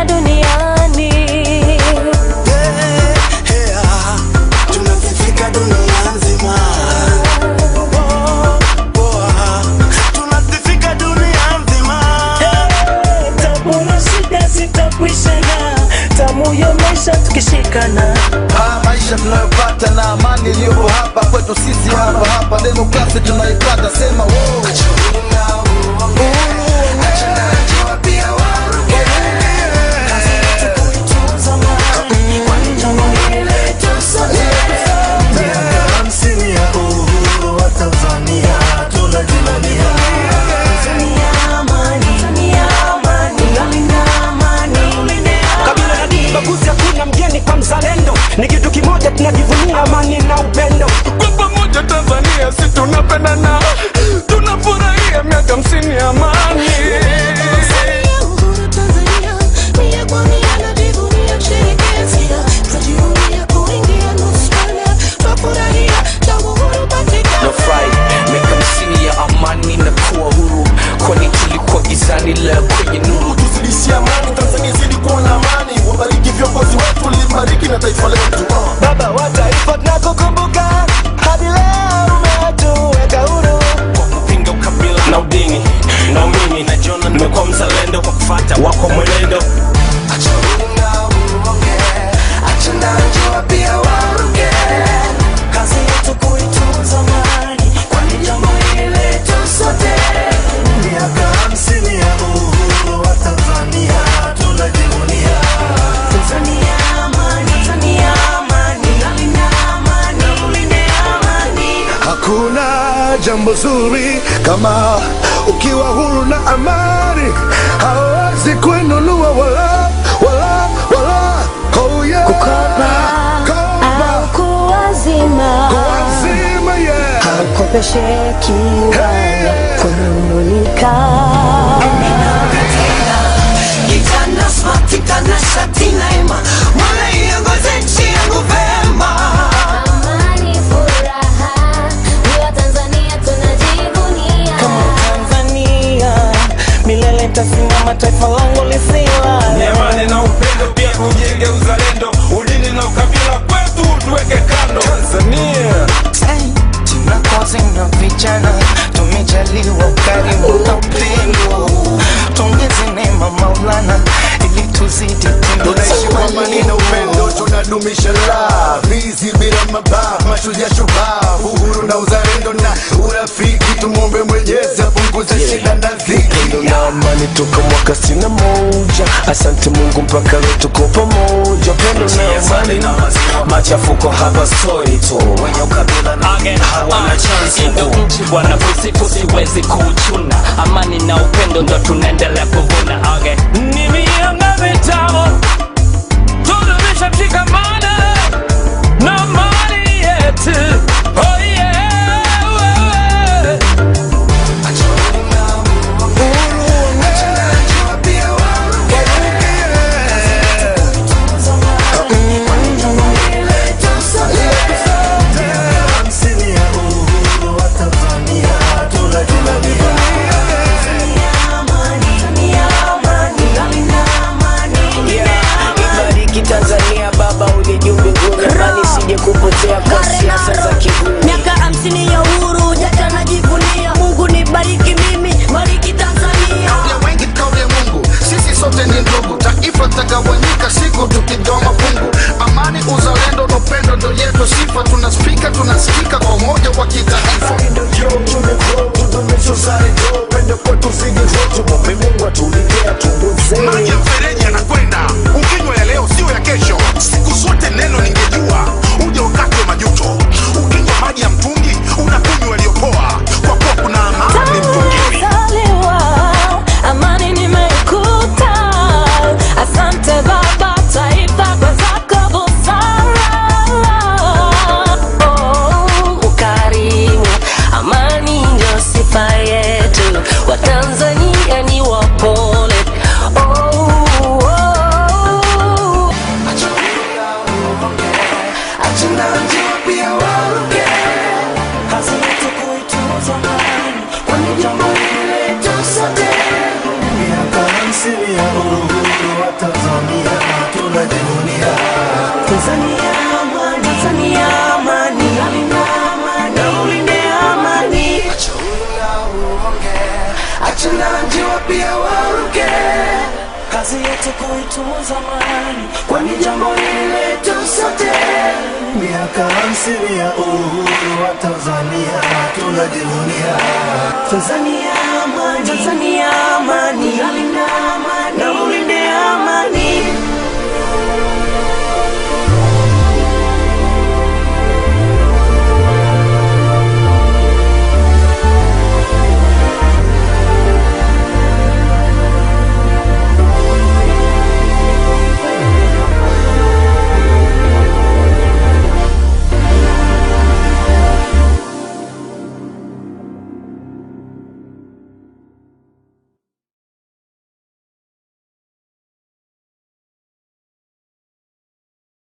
tena duniani maisha tukishikana maisha tunayopata na amani iliyopo hapa kwetu sisi hapa hapa demokrasi tunaipata, sema wow. Achana, wow. Achana. Ni kitu kimoja tunajivunia amani na upendo. Kwa pamoja Tanzania si tunapendana, Hakuna jambo zuri kama ukiwa huru na amani, hawezi kuinunua wala wala wala. Oh yeah. Kukopa Kopa. au kuwazima Kuwazima, yeah. kopesheki Hey, yeah. Upendo la love. Hizi bila mabavu mashujaa shupavu. Uhuru na uzalendo na urafiki. Tumwombe mwenyezi apunguze shida na dhiki. Na amani toka mwaka sina moja. Asante mungu mpaka leo tuko pamoja. Pendo na amani. machafuko hapa stori tu. Wenye ukabila na hawana chansi ndo nchi bwana kusiku siwezi kuchuna. Amani na upendo ndo tunaendelea kuvuna. Ni mianga mitano pia waruke. Kazi yetu kuitunza amani kwani jambo hili letu sote. Miaka hamsini ya uhuru wa Tanzania tunajivunia Tanzania amani, Tanzania amani,